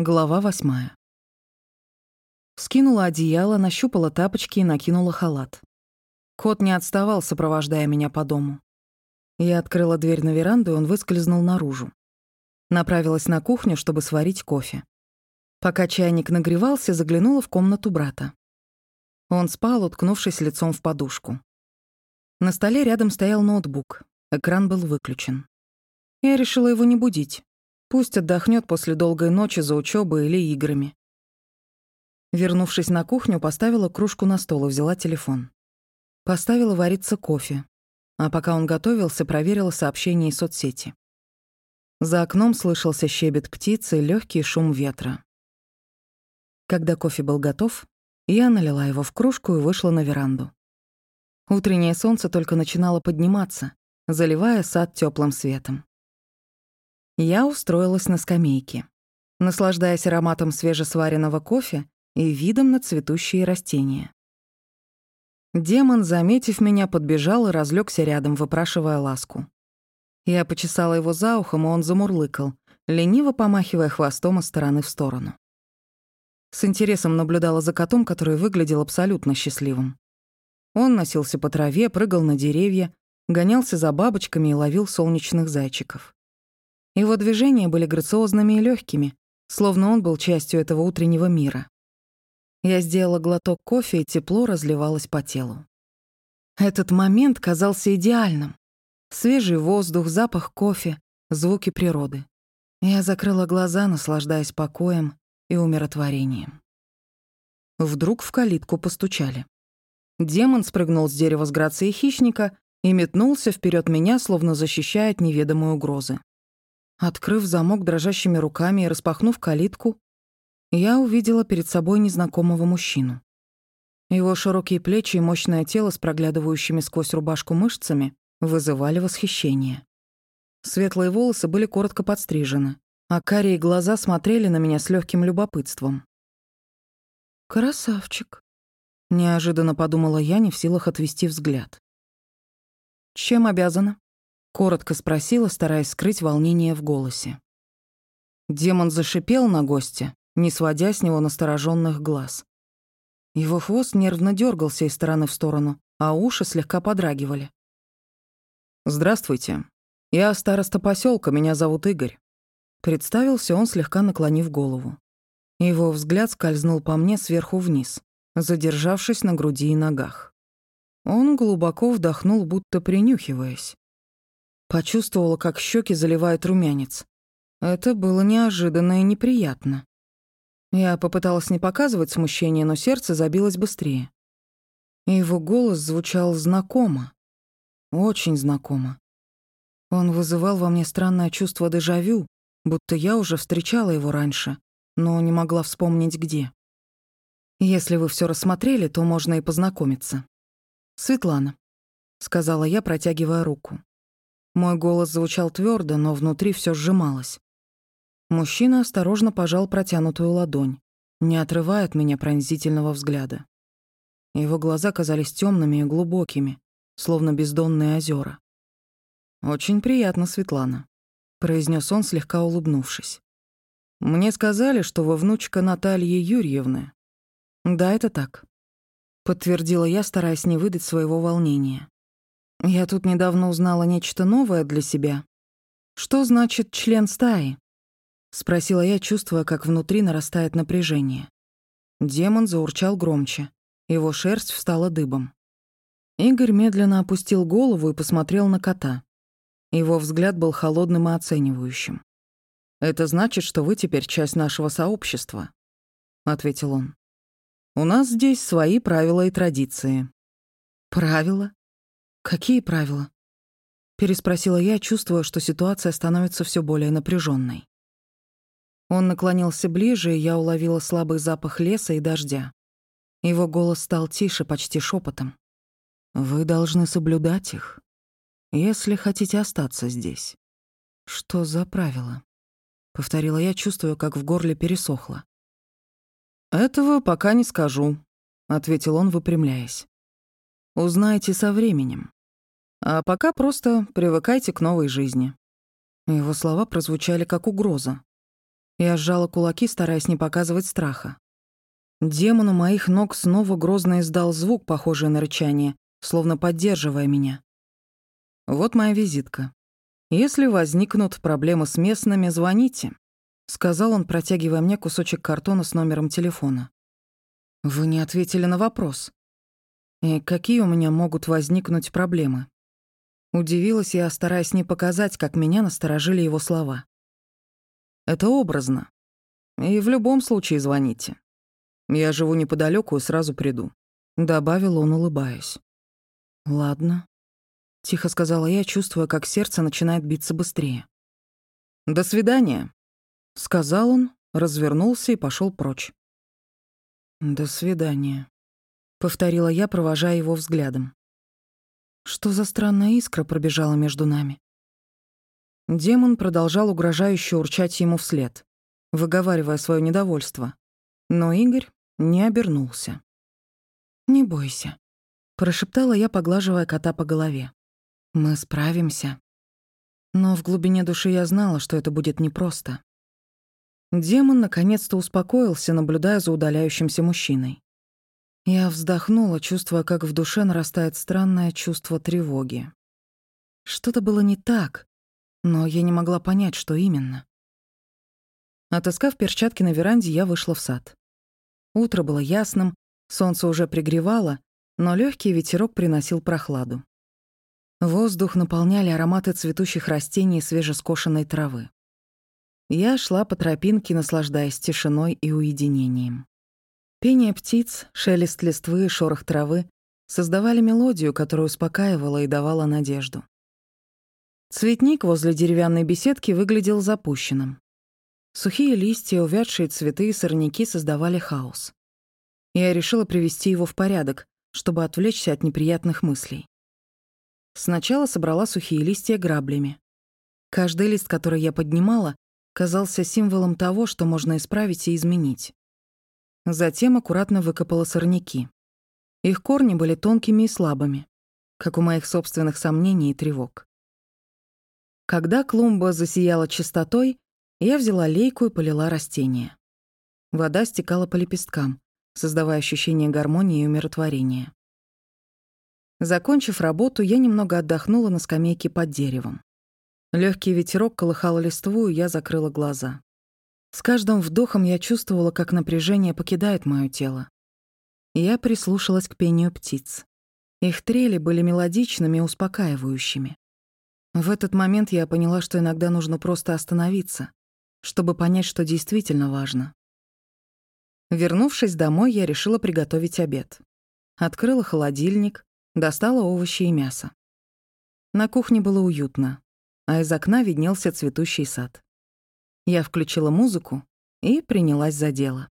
Глава восьмая. Скинула одеяло, нащупала тапочки и накинула халат. Кот не отставал, сопровождая меня по дому. Я открыла дверь на веранду, и он выскользнул наружу. Направилась на кухню, чтобы сварить кофе. Пока чайник нагревался, заглянула в комнату брата. Он спал, уткнувшись лицом в подушку. На столе рядом стоял ноутбук. Экран был выключен. Я решила его не будить. Пусть отдохнет после долгой ночи за учебой или играми. Вернувшись на кухню, поставила кружку на стол и взяла телефон. Поставила вариться кофе. А пока он готовился, проверила сообщения из соцсети. За окном слышался щебет птицы и легкий шум ветра. Когда кофе был готов, я налила его в кружку и вышла на веранду. Утреннее солнце только начинало подниматься, заливая сад теплым светом. Я устроилась на скамейке, наслаждаясь ароматом свежесваренного кофе и видом на цветущие растения. Демон, заметив меня, подбежал и разлегся рядом, выпрашивая ласку. Я почесала его за ухом, и он замурлыкал, лениво помахивая хвостом из стороны в сторону. С интересом наблюдала за котом, который выглядел абсолютно счастливым. Он носился по траве, прыгал на деревья, гонялся за бабочками и ловил солнечных зайчиков. Его движения были грациозными и легкими, словно он был частью этого утреннего мира. Я сделала глоток кофе, и тепло разливалось по телу. Этот момент казался идеальным. Свежий воздух, запах кофе, звуки природы. Я закрыла глаза, наслаждаясь покоем и умиротворением. Вдруг в калитку постучали. Демон спрыгнул с дерева с грацией хищника и метнулся вперед меня, словно защищая от неведомой угрозы. Открыв замок дрожащими руками и распахнув калитку, я увидела перед собой незнакомого мужчину. Его широкие плечи и мощное тело с проглядывающими сквозь рубашку мышцами вызывали восхищение. Светлые волосы были коротко подстрижены, а карие глаза смотрели на меня с легким любопытством. «Красавчик», — неожиданно подумала я, не в силах отвести взгляд. «Чем обязана?» Коротко спросила, стараясь скрыть волнение в голосе. Демон зашипел на гостя, не сводя с него настороженных глаз. Его хвост нервно дергался из стороны в сторону, а уши слегка подрагивали. «Здравствуйте. Я староста поселка, меня зовут Игорь». Представился он, слегка наклонив голову. Его взгляд скользнул по мне сверху вниз, задержавшись на груди и ногах. Он глубоко вдохнул, будто принюхиваясь. Почувствовала, как щеки заливает румянец. Это было неожиданно и неприятно. Я попыталась не показывать смущение, но сердце забилось быстрее. Его голос звучал знакомо. Очень знакомо. Он вызывал во мне странное чувство дежавю, будто я уже встречала его раньше, но не могла вспомнить где. Если вы все рассмотрели, то можно и познакомиться. «Светлана», — сказала я, протягивая руку. Мой голос звучал твердо, но внутри все сжималось. Мужчина осторожно пожал протянутую ладонь, не отрывая от меня пронзительного взгляда. Его глаза казались темными и глубокими, словно бездонные озера. «Очень приятно, Светлана», — произнес он, слегка улыбнувшись. «Мне сказали, что вы внучка Натальи Юрьевны». «Да, это так», — подтвердила я, стараясь не выдать своего волнения. Я тут недавно узнала нечто новое для себя. Что значит член стаи? Спросила я, чувствуя, как внутри нарастает напряжение. Демон заурчал громче. Его шерсть встала дыбом. Игорь медленно опустил голову и посмотрел на кота. Его взгляд был холодным и оценивающим. «Это значит, что вы теперь часть нашего сообщества», — ответил он. «У нас здесь свои правила и традиции». «Правила?» «Какие правила?» Переспросила я, чувствуя, что ситуация становится все более напряженной. Он наклонился ближе, и я уловила слабый запах леса и дождя. Его голос стал тише, почти шепотом. «Вы должны соблюдать их, если хотите остаться здесь». «Что за правила?» — повторила я, чувствуя, как в горле пересохло. «Этого пока не скажу», — ответил он, выпрямляясь. «Узнаете со временем. А пока просто привыкайте к новой жизни». Его слова прозвучали как угроза. Я сжала кулаки, стараясь не показывать страха. Демон у моих ног снова грозно издал звук, похожий на рычание, словно поддерживая меня. «Вот моя визитка. Если возникнут проблемы с местными, звоните», — сказал он, протягивая мне кусочек картона с номером телефона. «Вы не ответили на вопрос. И какие у меня могут возникнуть проблемы?» Удивилась я, стараясь не показать, как меня насторожили его слова. «Это образно. И в любом случае звоните. Я живу неподалеку и сразу приду», — добавил он, улыбаясь. «Ладно», — тихо сказала я, чувствуя, как сердце начинает биться быстрее. «До свидания», — сказал он, развернулся и пошел прочь. «До свидания», — повторила я, провожая его взглядом. Что за странная искра пробежала между нами? Демон продолжал угрожающе урчать ему вслед, выговаривая свое недовольство. Но Игорь не обернулся. «Не бойся», — прошептала я, поглаживая кота по голове. «Мы справимся». Но в глубине души я знала, что это будет непросто. Демон наконец-то успокоился, наблюдая за удаляющимся мужчиной. Я вздохнула, чувствуя, как в душе нарастает странное чувство тревоги. Что-то было не так, но я не могла понять, что именно. Отыскав перчатки на веранде, я вышла в сад. Утро было ясным, солнце уже пригревало, но легкий ветерок приносил прохладу. Воздух наполняли ароматы цветущих растений и свежескошенной травы. Я шла по тропинке, наслаждаясь тишиной и уединением. Пение птиц, шелест листвы шорох травы создавали мелодию, которая успокаивала и давала надежду. Цветник возле деревянной беседки выглядел запущенным. Сухие листья, увядшие цветы и сорняки создавали хаос. Я решила привести его в порядок, чтобы отвлечься от неприятных мыслей. Сначала собрала сухие листья граблями. Каждый лист, который я поднимала, казался символом того, что можно исправить и изменить. Затем аккуратно выкопала сорняки. Их корни были тонкими и слабыми, как у моих собственных сомнений и тревог. Когда клумба засияла чистотой, я взяла лейку и полила растения. Вода стекала по лепесткам, создавая ощущение гармонии и умиротворения. Закончив работу, я немного отдохнула на скамейке под деревом. Легкий ветерок колыхал листву, и я закрыла глаза. С каждым вдохом я чувствовала, как напряжение покидает моё тело. Я прислушалась к пению птиц. Их трели были мелодичными и успокаивающими. В этот момент я поняла, что иногда нужно просто остановиться, чтобы понять, что действительно важно. Вернувшись домой, я решила приготовить обед. Открыла холодильник, достала овощи и мясо. На кухне было уютно, а из окна виднелся цветущий сад. Я включила музыку и принялась за дело.